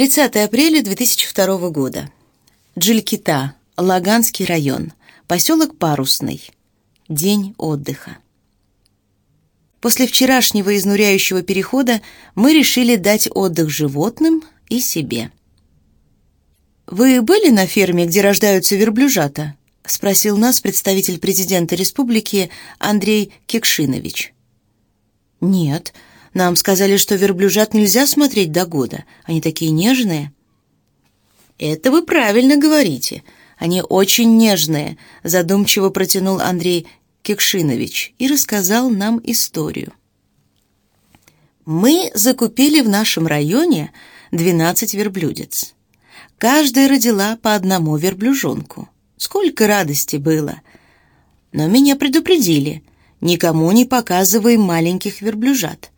30 апреля 2002 года. Джилькита, Лаганский район, поселок Парусный. День отдыха. После вчерашнего изнуряющего перехода мы решили дать отдых животным и себе. «Вы были на ферме, где рождаются верблюжата?» — спросил нас представитель президента республики Андрей Кекшинович. «Нет, нам сказали, что верблюжат нельзя смотреть до года, они такие нежные». «Это вы правильно говорите. Они очень нежные», — задумчиво протянул Андрей Кекшинович и рассказал нам историю. Мы закупили в нашем районе 12 верблюдец. Каждая родила по одному верблюжонку. Сколько радости было! Но меня предупредили, никому не показывай маленьких верблюжат.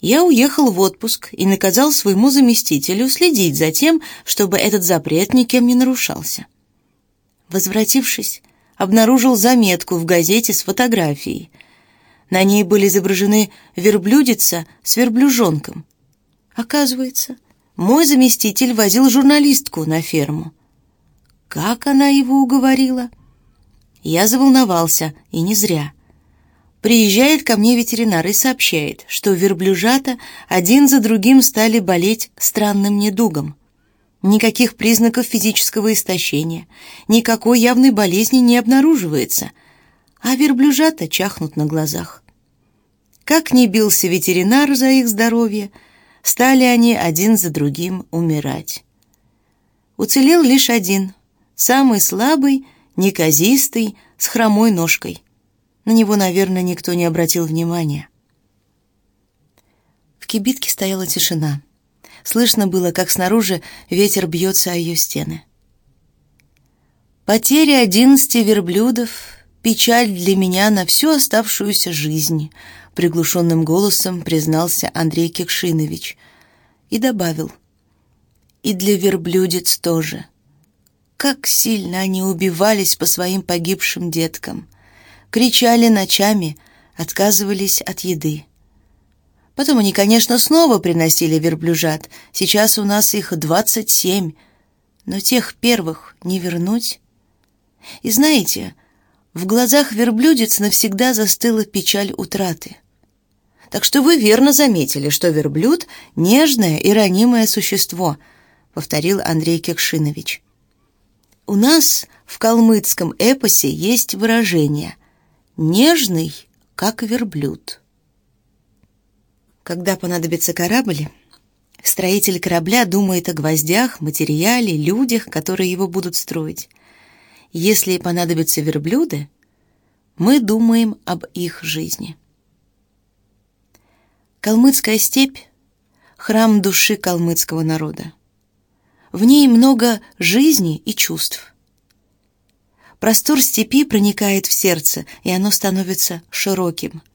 Я уехал в отпуск и наказал своему заместителю следить за тем, чтобы этот запрет никем не нарушался. Возвратившись, обнаружил заметку в газете с фотографией. На ней были изображены верблюдица с верблюжонком. Оказывается, мой заместитель возил журналистку на ферму. Как она его уговорила? Я заволновался, и не зря. Приезжает ко мне ветеринар и сообщает, что верблюжата один за другим стали болеть странным недугом. Никаких признаков физического истощения, никакой явной болезни не обнаруживается, а верблюжата чахнут на глазах. Как ни бился ветеринар за их здоровье, стали они один за другим умирать. Уцелел лишь один, самый слабый, неказистый, с хромой ножкой. На него, наверное, никто не обратил внимания. В кибитке стояла тишина. Слышно было, как снаружи ветер бьется о ее стены. Потеря одиннадцати верблюдов — печаль для меня на всю оставшуюся жизнь, приглушенным голосом признался Андрей Кекшинович и добавил. И для верблюдец тоже. Как сильно они убивались по своим погибшим деткам. Кричали ночами, отказывались от еды. Потом они, конечно, снова приносили верблюжат. Сейчас у нас их двадцать семь. Но тех первых не вернуть. И знаете, в глазах верблюдец навсегда застыла печаль утраты. Так что вы верно заметили, что верблюд — нежное и ранимое существо, повторил Андрей Кекшинович. У нас в калмыцком эпосе есть выражение «нежный, как верблюд». Когда понадобится корабль, строитель корабля думает о гвоздях, материале, людях, которые его будут строить. Если понадобятся верблюды, мы думаем об их жизни. Калмыцкая степь — храм души калмыцкого народа. В ней много жизни и чувств. Простор степи проникает в сердце, и оно становится широким —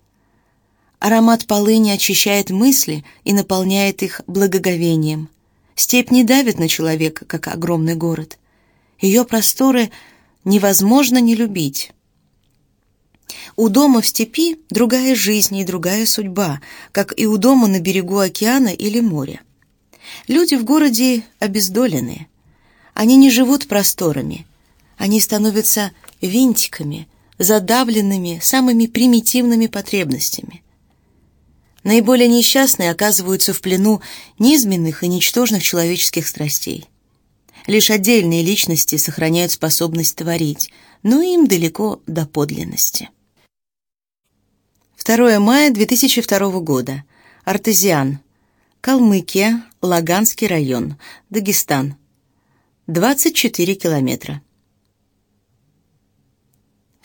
Аромат полыни очищает мысли и наполняет их благоговением. Степь не давит на человека, как огромный город. Ее просторы невозможно не любить. У дома в степи другая жизнь и другая судьба, как и у дома на берегу океана или моря. Люди в городе обездолены. Они не живут просторами. Они становятся винтиками, задавленными самыми примитивными потребностями. Наиболее несчастные оказываются в плену низменных и ничтожных человеческих страстей. Лишь отдельные личности сохраняют способность творить, но им далеко до подлинности. 2 мая 2002 года. Артезиан. Калмыкия, Лаганский район, Дагестан. 24 километра.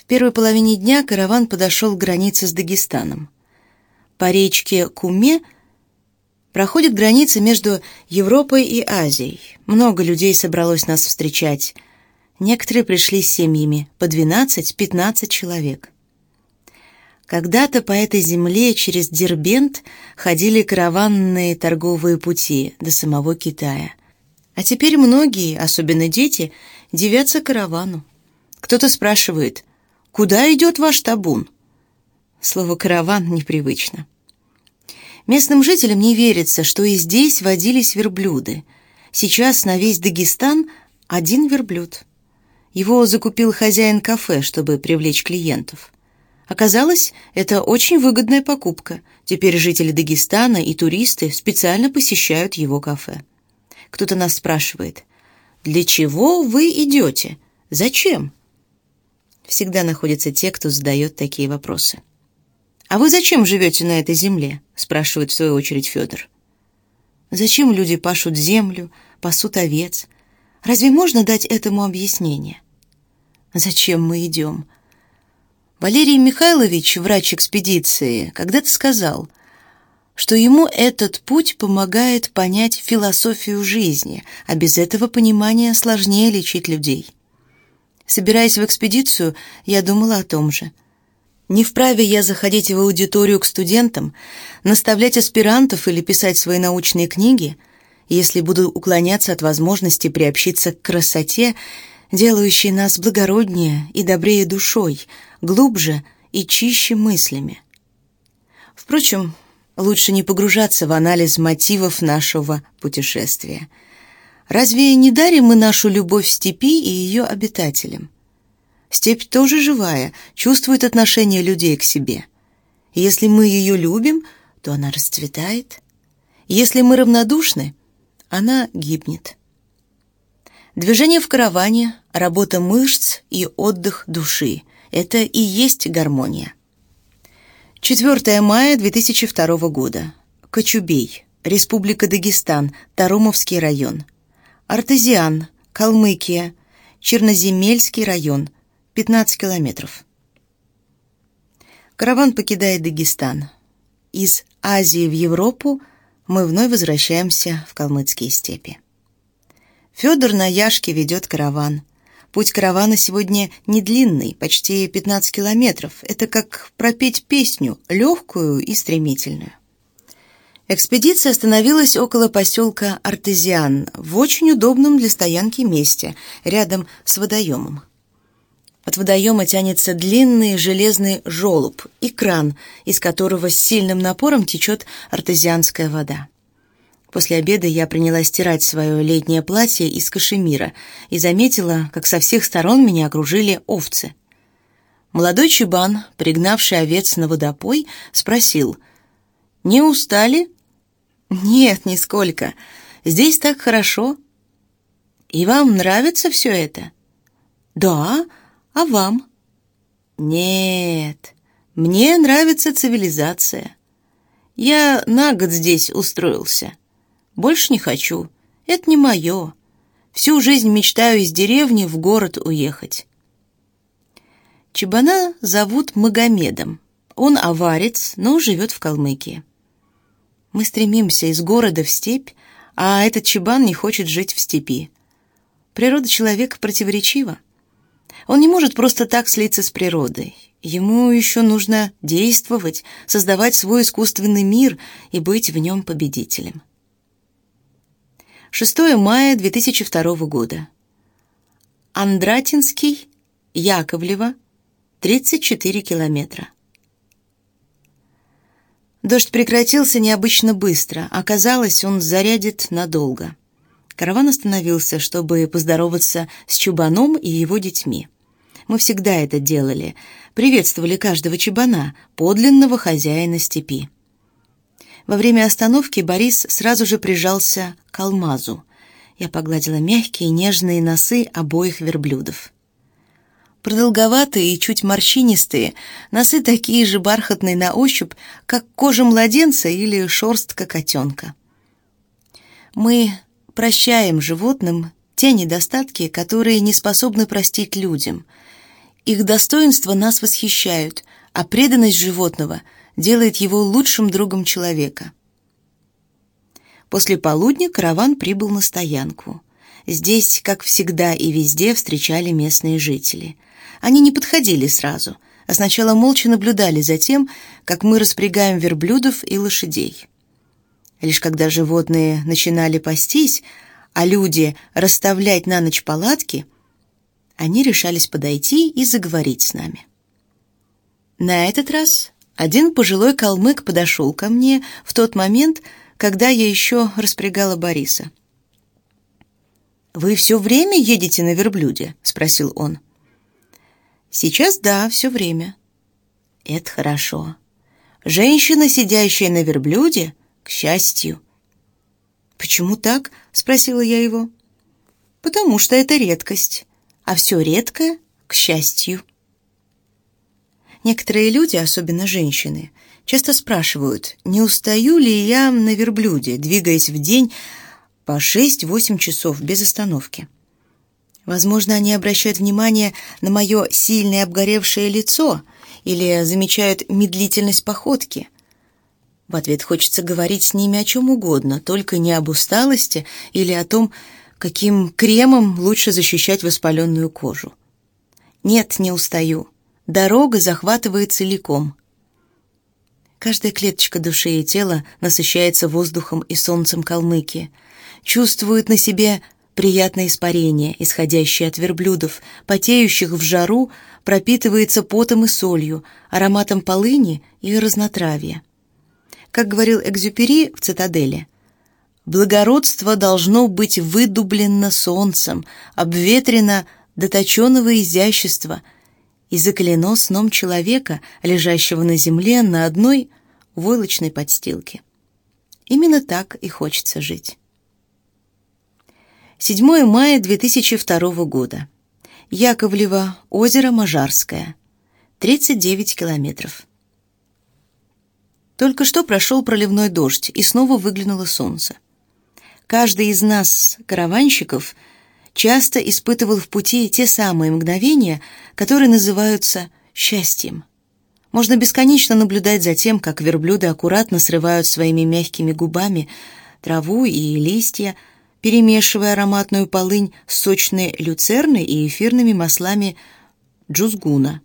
Первой половине дня караван подошел к границе с Дагестаном по речке Куме проходит граница между Европой и Азией. Много людей собралось нас встречать. Некоторые пришли с семьями, по 12-15 человек. Когда-то по этой земле через Дербент ходили караванные торговые пути до самого Китая. А теперь многие, особенно дети, девятся каравану. Кто-то спрашивает, куда идет ваш табун? Слово «караван» непривычно. Местным жителям не верится, что и здесь водились верблюды. Сейчас на весь Дагестан один верблюд. Его закупил хозяин кафе, чтобы привлечь клиентов. Оказалось, это очень выгодная покупка. Теперь жители Дагестана и туристы специально посещают его кафе. Кто-то нас спрашивает, «Для чего вы идете? Зачем?» Всегда находятся те, кто задает такие вопросы. «А вы зачем живете на этой земле?» — спрашивает в свою очередь Федор. «Зачем люди пашут землю, пасут овец? Разве можно дать этому объяснение?» «Зачем мы идем?» Валерий Михайлович, врач экспедиции, когда-то сказал, что ему этот путь помогает понять философию жизни, а без этого понимания сложнее лечить людей. Собираясь в экспедицию, я думала о том же – не вправе я заходить в аудиторию к студентам, наставлять аспирантов или писать свои научные книги, если буду уклоняться от возможности приобщиться к красоте, делающей нас благороднее и добрее душой, глубже и чище мыслями. Впрочем, лучше не погружаться в анализ мотивов нашего путешествия. Разве не дарим мы нашу любовь степи и ее обитателям? Степь тоже живая, чувствует отношение людей к себе. Если мы ее любим, то она расцветает. Если мы равнодушны, она гибнет. Движение в караване, работа мышц и отдых души – это и есть гармония. 4 мая 2002 года. Кочубей, Республика Дагестан, Тарумовский район. Артезиан, Калмыкия, Черноземельский район – 15 километров. Караван покидает Дагестан. Из Азии в Европу мы вновь возвращаемся в калмыцкие степи. Федор на Яшке ведет караван. Путь каравана сегодня не длинный, почти 15 километров. Это как пропеть песню, легкую и стремительную. Экспедиция остановилась около поселка Артезиан, в очень удобном для стоянки месте, рядом с водоемом. От водоема тянется длинный железный желоб и кран, из которого с сильным напором течет артезианская вода. После обеда я принялась стирать свое летнее платье из кашемира и заметила, как со всех сторон меня окружили овцы. Молодой чебан, пригнавший овец на водопой, спросил, «Не устали?» «Нет, нисколько. Здесь так хорошо». «И вам нравится все это?» «Да, а вам? Нет, мне нравится цивилизация. Я на год здесь устроился. Больше не хочу. Это не мое. Всю жизнь мечтаю из деревни в город уехать. Чебана зовут Магомедом. Он аварец, но живет в Калмыкии. Мы стремимся из города в степь, а этот чебан не хочет жить в степи. Природа человека противоречива. Он не может просто так слиться с природой. Ему еще нужно действовать, создавать свой искусственный мир и быть в нем победителем. 6 мая 2002 года. Андратинский, Яковлево, 34 километра. Дождь прекратился необычно быстро. Оказалось, он зарядит надолго. Караван остановился, чтобы поздороваться с Чубаном и его детьми. Мы всегда это делали, приветствовали каждого чубана, подлинного хозяина степи. Во время остановки Борис сразу же прижался к алмазу. Я погладила мягкие нежные носы обоих верблюдов. Продолговатые и чуть морщинистые, носы такие же бархатные на ощупь, как кожа младенца или шерстка котенка. Мы прощаем животным те недостатки, которые не способны простить людям. Их достоинства нас восхищают, а преданность животного делает его лучшим другом человека. После полудня караван прибыл на стоянку. Здесь, как всегда и везде, встречали местные жители. Они не подходили сразу, а сначала молча наблюдали за тем, как мы распрягаем верблюдов и лошадей. Лишь когда животные начинали пастись, а люди расставлять на ночь палатки, они решались подойти и заговорить с нами. На этот раз Один пожилой калмык подошел ко мне в тот момент, когда я еще распрягала Бориса. «Вы все время едете на верблюде?» — спросил он. «Сейчас да, все время». «Это хорошо. Женщина, сидящая на верблюде, к счастью». «Почему так?» — спросила я его. «Потому что это редкость, а все редкое — к счастью». Некоторые люди, особенно женщины, часто спрашивают, не устаю ли я на верблюде, двигаясь в день по 6-8 часов без остановки. Возможно, они обращают внимание на мое сильное обгоревшее лицо или замечают медлительность походки. В ответ хочется говорить с ними о чем угодно, только не об усталости или о том, каким кремом лучше защищать воспаленную кожу. Нет, не устаю. Дорога захватывает целиком. Каждая клеточка души и тела насыщается воздухом и солнцем Калмыкии, чувствует на себе приятное испарение, исходящее от верблюдов, потеющих в жару, пропитывается потом и солью, ароматом полыни и разнотравья. Как говорил Экзюпери в «Цитадели», «Благородство должно быть выдублено солнцем, обветрено до точеного изящества – и закалено сном человека, лежащего на земле на одной войлочной подстилке. Именно так и хочется жить. 7 мая 2002 года. Яковлево, озеро Можарское. 39 километров. Только что прошел проливной дождь, и снова выглянуло солнце. Каждый из нас, караванщиков, часто испытывал в пути те самые мгновения, которые называются счастьем. Можно бесконечно наблюдать за тем, как верблюды аккуратно срывают своими мягкими губами траву и листья, перемешивая ароматную полынь с сочной люцерной и эфирными маслами джузгуна.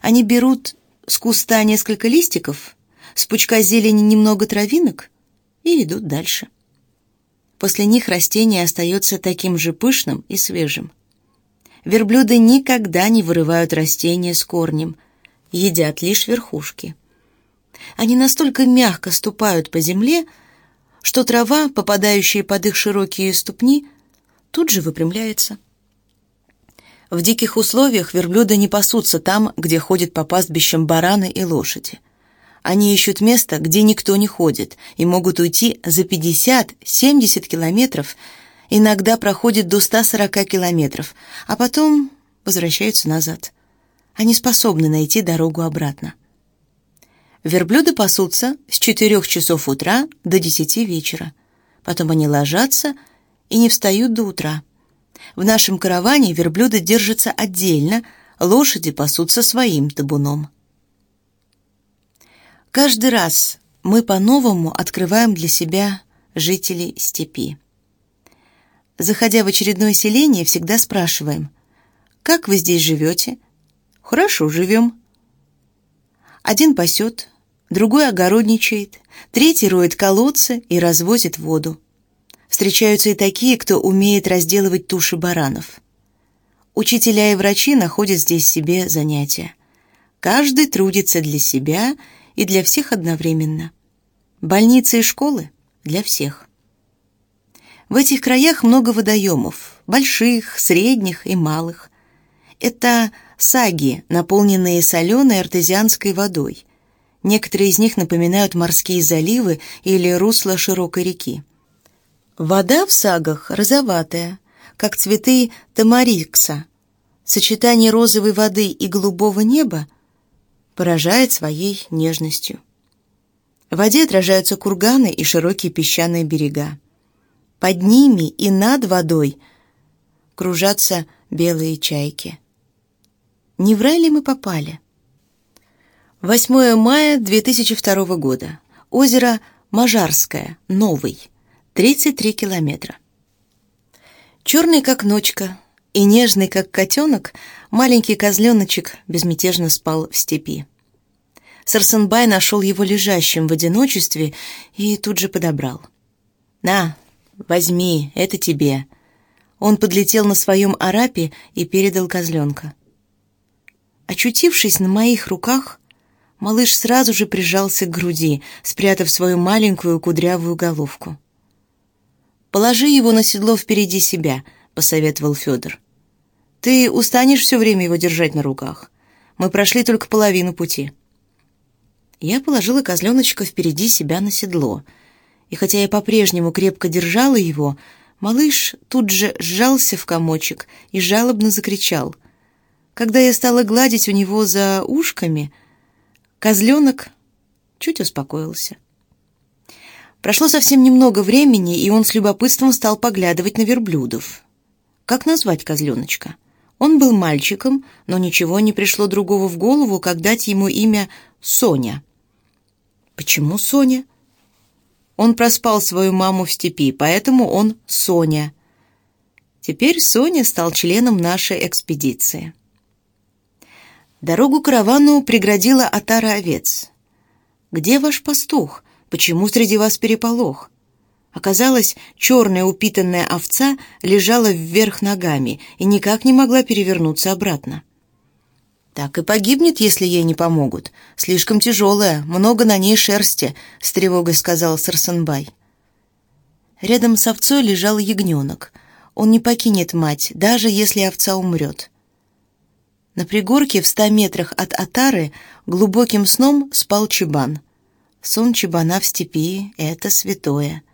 Они берут с куста несколько листиков, с пучка зелени немного травинок и идут дальше. После них растение остается таким же пышным и свежим. Верблюды никогда не вырывают растения с корнем, едят лишь верхушки. Они настолько мягко ступают по земле, что трава, попадающая под их широкие ступни, тут же выпрямляется. В диких условиях верблюды не пасутся там, где ходят по пастбищам бараны и лошади. Они ищут место, где никто не ходит, и могут уйти за 50-70 километров, иногда проходят до 140 километров, а потом возвращаются назад. Они способны найти дорогу обратно. Верблюды пасутся с 4 часов утра до 10 вечера. Потом они ложатся и не встают до утра. В нашем караване верблюды держатся отдельно, лошади пасутся своим табуном. Каждый раз мы по-новому открываем для себя жителей степи. Заходя в очередное селение, всегда спрашиваем, «Как вы здесь живете?» «Хорошо живем». Один пасет, другой огородничает, третий роет колодцы и развозит воду. Встречаются и такие, кто умеет разделывать туши баранов. Учителя и врачи находят здесь себе занятия. Каждый трудится для себя и для всех одновременно. Больницы и школы для всех. В этих краях много водоемов, больших, средних и малых. Это саги, наполненные соленой артезианской водой. Некоторые из них напоминают морские заливы или русло широкой реки. Вода в сагах розоватая, как цветы тамарикса. Сочетание розовой воды и голубого неба – поражает своей нежностью. В воде отражаются курганы и широкие песчаные берега. Под ними и над водой кружатся белые чайки. Не в рай ли мы попали? 8 мая 2002 года. Озеро Можарское, Новый, 33 километра. Черный, как ночка, и нежный, как котенок, маленький козленочек безмятежно спал в степи. Сарсенбай нашел его лежащим в одиночестве и тут же подобрал. «На, возьми, это тебе». Он подлетел на своем арапе и передал козленка. Очутившись на моих руках, Малыш сразу же прижался к груди, спрятав свою маленькую кудрявую головку. «Положи его на седло впереди себя», — посоветовал Федор. «Ты устанешь все время его держать на руках. Мы прошли только половину пути». Я положила козленочка впереди себя на седло, и хотя я по-прежнему крепко держала его, малыш тут же сжался в комочек и жалобно закричал. Когда я стала гладить у него за ушками, козленок чуть успокоился. Прошло совсем немного времени, и он с любопытством стал поглядывать на верблюдов. Как назвать козленочка? Он был мальчиком, но ничего не пришло другого в голову, как дать ему имя Соня. Почему Соня? Он проспал свою маму в степи, поэтому он Соня. Теперь Соня стал членом нашей экспедиции. Дорогу каравану преградила отара овец. «Где ваш пастух?» Почему среди вас переполох? Оказалось, черная упитанная овца лежала вверх ногами и никак не могла перевернуться обратно. «Так и погибнет, если ей не помогут. Слишком тяжелая, много на ней шерсти», — с тревогой сказал Сарсенбай. Рядом с овцой лежал ягненок. Он не покинет мать, даже если овца умрет. На пригорке в ста метрах от Атары глубоким сном спал Чебан — Сон чебана в степи — это святое.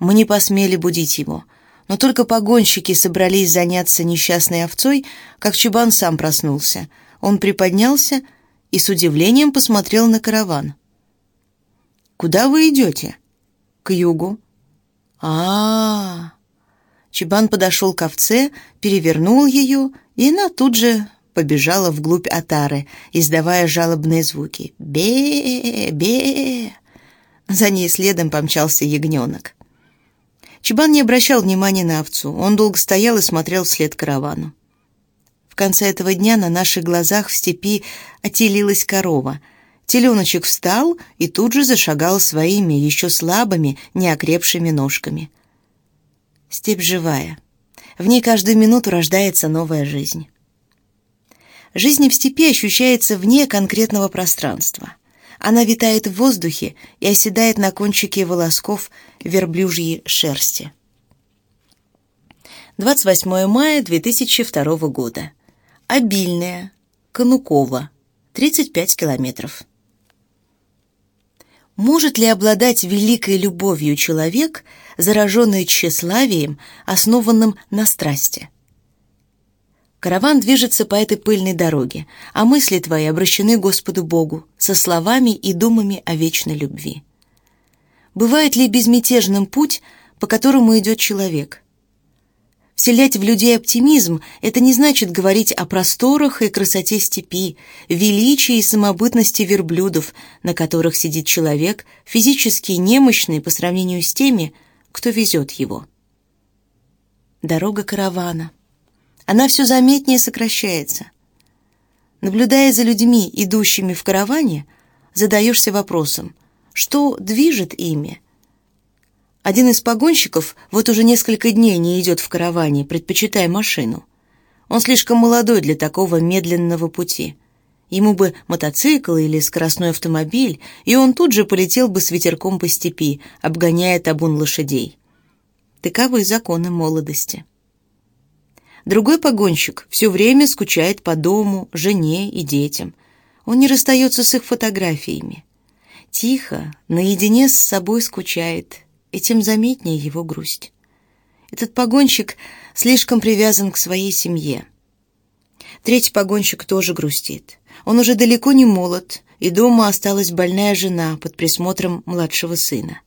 Мы не посмели будить его, но только погонщики собрались заняться несчастной овцой, как чебан сам проснулся. Он приподнялся и с удивлением посмотрел на караван. «Куда вы идете?» «К югу». А, -а, а Чебан подошел к овце, перевернул ее, и она тут же побежала вглубь отары, издавая жалобные звуки. «Бе! За ней следом помчался ягненок. Чебан не обращал внимания на овцу. Он долго стоял и смотрел вслед каравану. В конце этого дня на наших глазах в степи отелилась корова. Теленочек встал и тут же зашагал своими, еще слабыми, неокрепшими ножками. Степь живая. В ней каждую минуту рождается новая жизнь. Жизнь в степи ощущается вне конкретного пространства. Она витает в воздухе и оседает на кончике волосков верблюжьей шерсти. 28 мая 2002 года. Обильная. Конукова. 35 километров. Может ли обладать великой любовью человек, зараженный тщеславием, основанным на страсти? Караван движется по этой пыльной дороге, а мысли твои обращены Господу Богу со словами и думами о вечной любви. Бывает ли безмятежным путь, по которому идет человек? Вселять в людей оптимизм – это не значит говорить о просторах и красоте степи, величии и самобытности верблюдов, на которых сидит человек, физически немощный по сравнению с теми, кто везет его. Дорога каравана – она все заметнее сокращается. Наблюдая за людьми, идущими в караване, задаешься вопросом, что движет ими? Один из погонщиков вот уже несколько дней не идет в караване, предпочитая машину. Он слишком молодой для такого медленного пути. Ему бы мотоцикл или скоростной автомобиль, и он тут же полетел бы с ветерком по степи, обгоняя табун лошадей. Таковы законы молодости. Другой погонщик все время скучает по дому, жене и детям. Он не расстается с их фотографиями. Тихо, наедине с собой скучает, и тем заметнее его грусть. Этот погонщик слишком привязан к своей семье. Третий погонщик тоже грустит. Он уже далеко не молод, и дома осталась больная жена под присмотром младшего сына.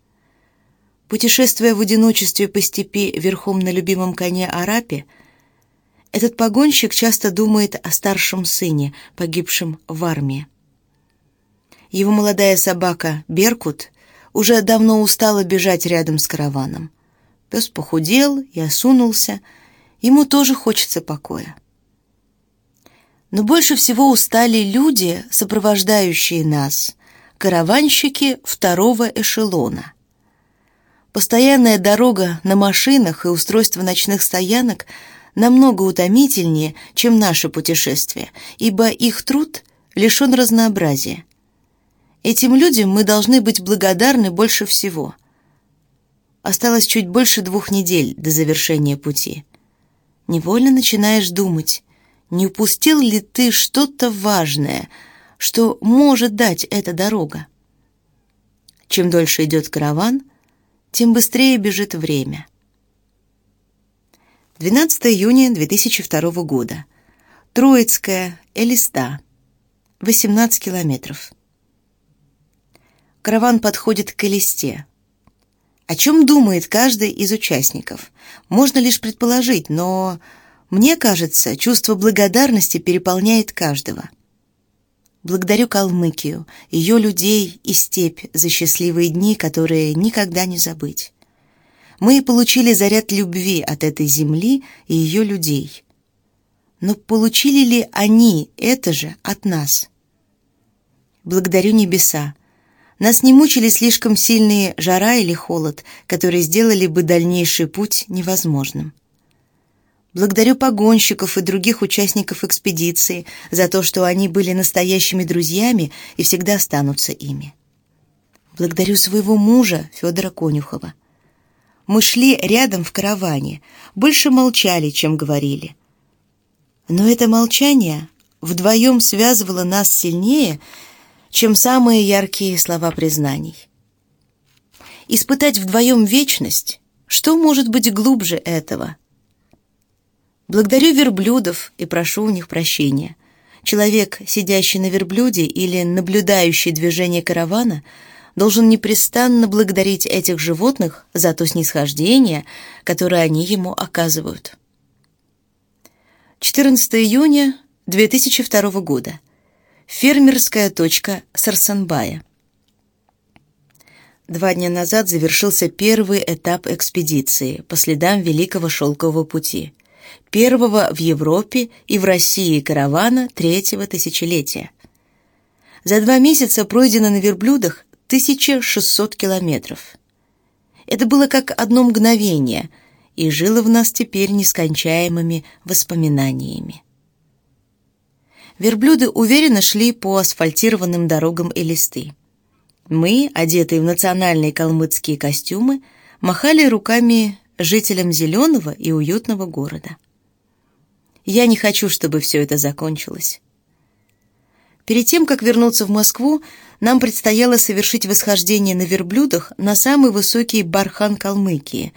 Путешествуя в одиночестве по степи верхом на любимом коне Арапе, этот погонщик часто думает о старшем сыне, погибшем в армии. Его молодая собака Беркут уже давно устала бежать рядом с караваном. Пес похудел и осунулся, ему тоже хочется покоя. Но больше всего устали люди, сопровождающие нас, караванщики второго эшелона. Постоянная дорога на машинах и устройство ночных стоянок – намного утомительнее, чем наше путешествие, ибо их труд лишен разнообразия. Этим людям мы должны быть благодарны больше всего. Осталось чуть больше двух недель до завершения пути. Невольно начинаешь думать, не упустил ли ты что-то важное, что может дать эта дорога. Чем дольше идет караван, тем быстрее бежит время. 12 июня 2002 года. Троицкая, Элиста. 18 километров. Караван подходит к Элисте. О чем думает каждый из участников? Можно лишь предположить, но мне кажется, чувство благодарности переполняет каждого. Благодарю Калмыкию, ее людей и степь за счастливые дни, которые никогда не забыть. Мы получили заряд любви от этой земли и ее людей. Но получили ли они это же от нас? Благодарю небеса, нас не мучили слишком сильные жара или холод, которые сделали бы дальнейший путь невозможным. Благодарю погонщиков и других участников экспедиции за то, что они были настоящими друзьями и всегда останутся ими. Благодарю своего мужа, Федора Конюхова. Мы шли рядом в караване, больше молчали, чем говорили. Но это молчание вдвоем связывало нас сильнее, чем самые яркие слова признаний. Испытать вдвоем вечность, что может быть глубже этого? Благодарю верблюдов и прошу у них прощения. Человек, сидящий на верблюде или наблюдающий движение каравана, должен непрестанно благодарить этих животных за то снисхождение, которое они ему оказывают. 14 июня 2002 года. Фермерская точка Сарсанбая. Два дня назад завершился первый этап экспедиции по следам Великого Шелкового пути, первого в Европе и в России каравана третьего тысячелетия. За два месяца пройдено на верблюдах 1600 километров. Это было как одно мгновение и жило в нас теперь нескончаемыми воспоминаниями. Верблюды уверенно шли по асфальтированным дорогам Элисты. Мы, одетые в национальные калмыцкие костюмы, махали руками жителям зеленого и уютного города. Я не хочу, чтобы все это закончилось. Перед тем, как вернуться в Москву, нам предстояло совершить восхождение на верблюдах на самый высокий бархан Калмыкии,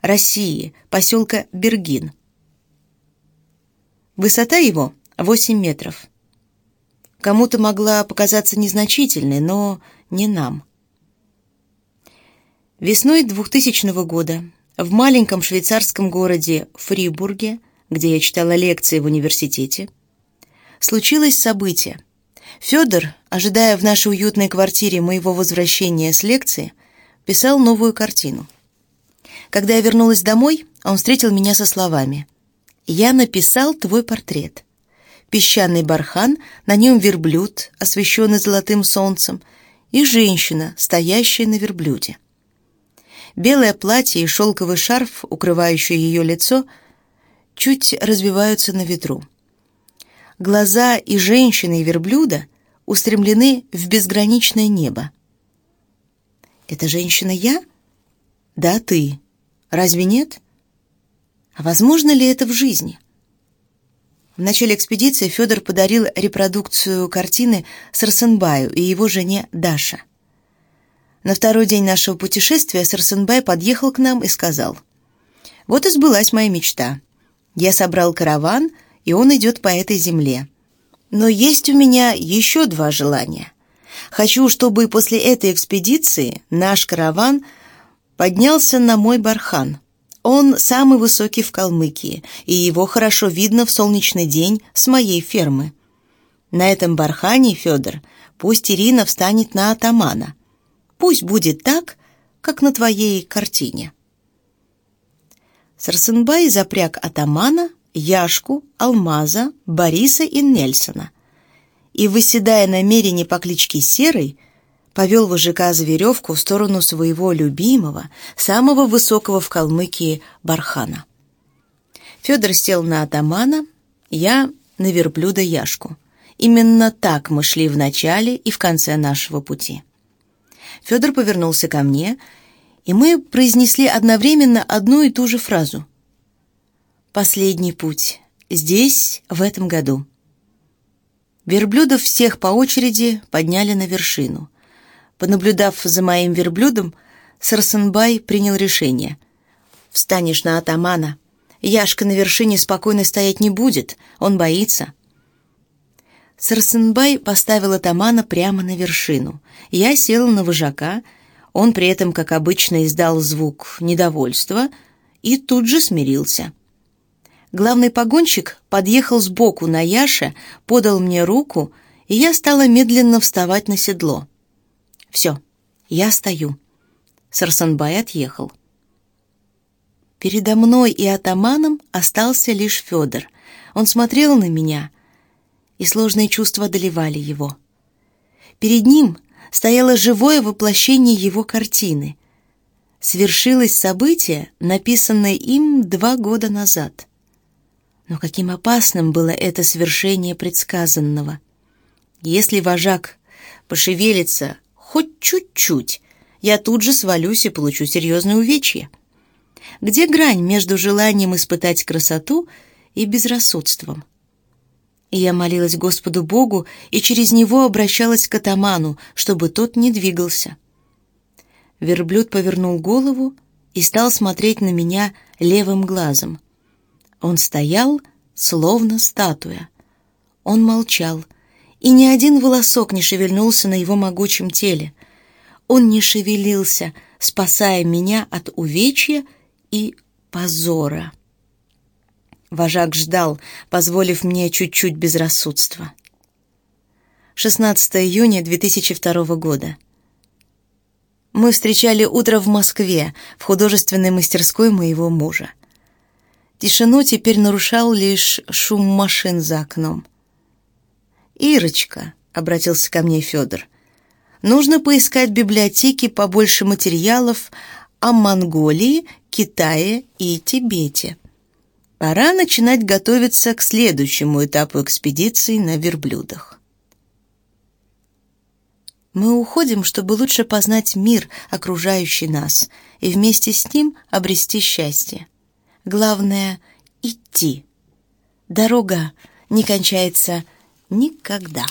России, поселка Бергин. Высота его 8 метров. Кому-то могла показаться незначительной, но не нам. Весной 2000 года в маленьком швейцарском городе Фрибурге, где я читала лекции в университете, случилось событие. Федор, ожидая в нашей уютной квартире моего возвращения с лекции, писал новую картину. Когда я вернулась домой, он встретил меня со словами «Я написал твой портрет песчаный бархан, на нем верблюд, освещенный золотым солнцем, и женщина, стоящая на верблюде. Белое платье и шелковый шарф, укрывающий ее лицо, чуть развиваются на ветру. Глаза и женщины, и верблюда устремлены в безграничное небо. «Это женщина я?» «Да, ты. Разве нет?» «А возможно ли это в жизни?» В начале экспедиции Федор подарил репродукцию картины Сарсенбаю и его жене Даша. На второй день нашего путешествия Сарсенбай подъехал к нам и сказал, «Вот и сбылась моя мечта. Я собрал караван, и он идет по этой земле. Но есть у меня еще два желания. Хочу, чтобы после этой экспедиции наш караван поднялся на мой бархан». Он самый высокий в Калмыкии, и его хорошо видно в солнечный день с моей фермы. На этом бархане, Федор, пусть Ирина встанет на атамана. Пусть будет так, как на твоей картине. Сарсенбай запряг атамана, Яшку, Алмаза, Бориса и Нельсона. И, выседая на мерине по кличке Серый, повел вожака за веревку в сторону своего любимого, самого высокого в Калмыкии бархана. Федор сел на атамана, я на верблюда Яшку, Именно так мы шли в начале и в конце нашего пути. Федор повернулся ко мне, и мы произнесли одновременно одну и ту же фразу. «Последний путь. Здесь, в этом году». Верблюдов всех по очереди подняли на вершину. Понаблюдав за моим верблюдом, Сарсенбай принял решение. «Встанешь на атамана. Яшка на вершине спокойно стоять не будет, он боится». Сарсенбай поставил атамана прямо на вершину. Я села на вожака, он при этом, как обычно, издал звук недовольства и тут же смирился. Главный погонщик подъехал сбоку на Яша, подал мне руку, и я стала медленно вставать на седло. Все, я стою. Сарсанбай отъехал. Передо мной и атаманом остался лишь Федор. Он смотрел на меня, и сложные чувства одолевали его. Перед ним стояло живое воплощение его картины. Свершилось событие, написанное им два года назад. Но каким опасным было это свершение предсказанного. Если вожак пошевелится хоть чуть-чуть, я тут же свалюсь и получу серьезное увечье. Где грань между желанием испытать красоту и безрассудством? И я молилась Господу Богу и через него обращалась к атаману, чтобы тот не двигался. Верблюд повернул голову и стал смотреть на меня левым глазом. Он стоял, словно статуя. Он молчал, и ни один волосок не шевельнулся на его могучем теле. Он не шевелился, спасая меня от увечья и позора. Вожак ждал, позволив мне чуть-чуть безрассудства. 16 июня 2002 года. Мы встречали утро в Москве, в художественной мастерской моего мужа. Тишину теперь нарушал лишь шум машин за окном. «Ирочка», — обратился ко мне Федор, — «нужно поискать в библиотеке побольше материалов о Монголии, Китае и Тибете. Пора начинать готовиться к следующему этапу экспедиции на верблюдах». Мы уходим, чтобы лучше познать мир, окружающий нас, и вместе с ним обрести счастье. Главное — идти. Дорога не кончается никогда.